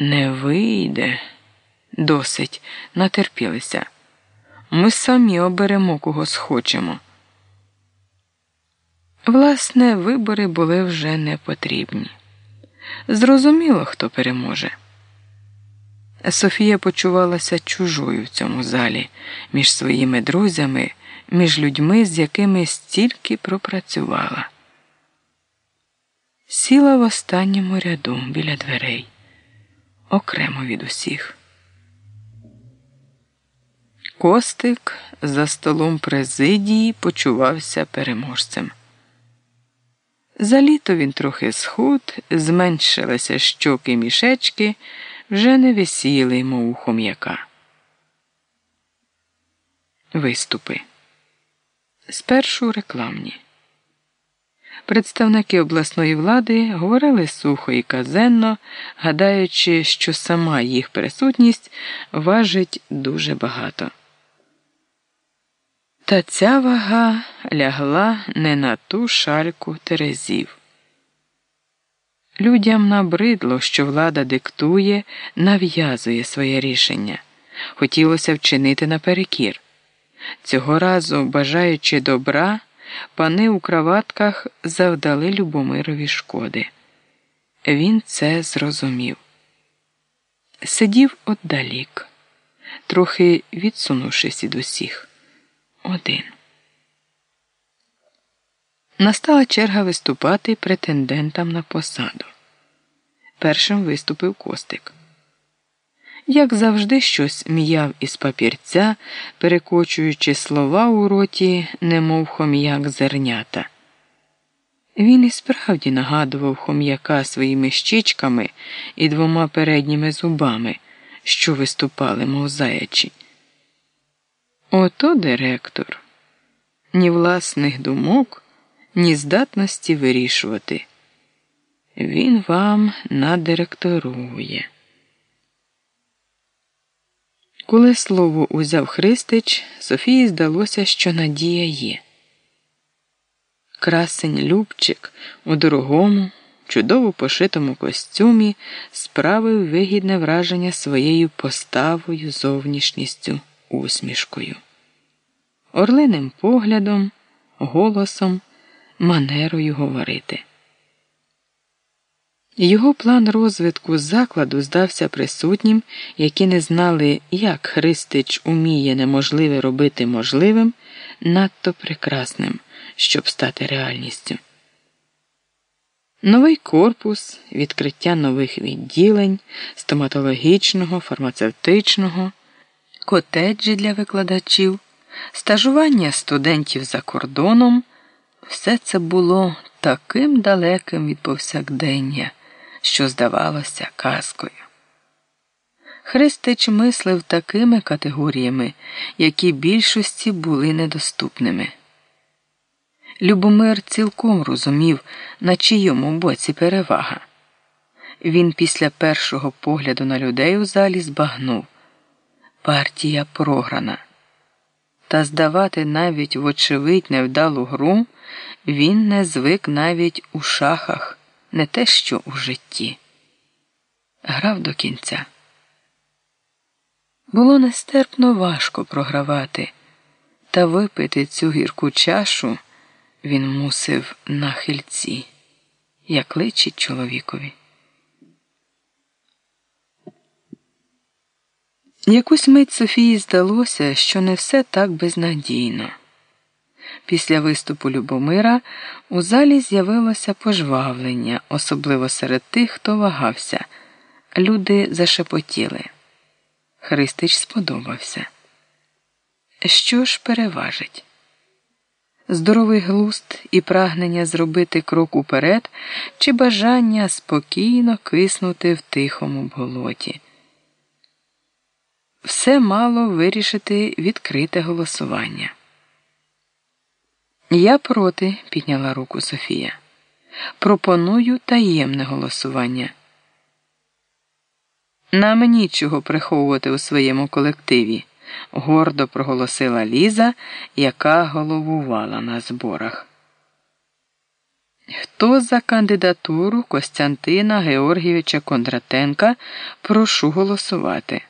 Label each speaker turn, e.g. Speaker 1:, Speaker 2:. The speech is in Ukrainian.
Speaker 1: Не вийде. Досить, натерпілися. Ми самі оберемо кого схочемо. Власне, вибори були вже не потрібні. Зрозуміло, хто переможе. Софія почувалася чужою в цьому залі, між своїми друзями, між людьми, з якими стільки пропрацювала. Сіла в останньому ряду біля дверей, окремо від усіх. Костик за столом президії почувався переможцем. За літо він трохи схуд, зменшилися щоки мішечки, вже не висіли йому у хом'яка. Виступи. Спершу рекламні. Представники обласної влади говорили сухо і казенно, гадаючи, що сама їх присутність важить дуже багато. Та ця вага лягла не на ту шальку терезів. Людям набридло, що влада диктує, нав'язує своє рішення. Хотілося вчинити наперекір. Цього разу, бажаючи добра, пани у краватках завдали Любомирові шкоди. Він це зрозумів. Сидів отдалік, трохи відсунувшись від усіх один. Настала черга виступати претендентам на посаду. Першим виступив Костик. Як завжди, щось м'яв із папірця, перекочуючи слова у роті, немов хом'як зернята. Він і справді нагадував хом'яка своїми щічками і двома передніми зубами, що виступали, мов заячі. Ото директор, ні власних думок, ні здатності вирішувати. Він вам надиректорує. Коли слово узяв Христич, Софії здалося, що надія є. Красень Любчик у дорогому, чудово пошитому костюмі справив вигідне враження своєю поставою, зовнішністю усмішкою, орлиним поглядом, голосом, манерою говорити. Його план розвитку закладу здався присутнім, які не знали, як Христич уміє неможливе робити можливим, надто прекрасним, щоб стати реальністю. Новий корпус, відкриття нових відділень, стоматологічного, фармацевтичного котеджі для викладачів, стажування студентів за кордоном, все це було таким далеким від повсякдення, що здавалося казкою. Христич мислив такими категоріями, які більшості були недоступними. Любомир цілком розумів, на чийому боці перевага. Він після першого погляду на людей у залі збагнув. Партія програна. Та здавати навіть вочевидь невдалу гру він не звик навіть у шахах, не те що у житті. Грав до кінця. Було нестерпно важко програвати, та випити цю гірку чашу він мусив на хильці, як личить чоловікові. Якусь мить Софії здалося, що не все так безнадійно. Після виступу Любомира у залі з'явилося пожвавлення, особливо серед тих, хто вагався. Люди зашепотіли. Христич сподобався. Що ж переважить? Здоровий глуст і прагнення зробити крок уперед, чи бажання спокійно киснути в тихому болоті все мало вирішити відкрите голосування. Я проти, підняла руку Софія. Пропоную таємне голосування. Нам нічого приховувати у своєму колективі, гордо проголосила Ліза, яка головувала на зборах. Хто за кандидатуру Костянтина Георгійовича Кондратенка прошу голосувати.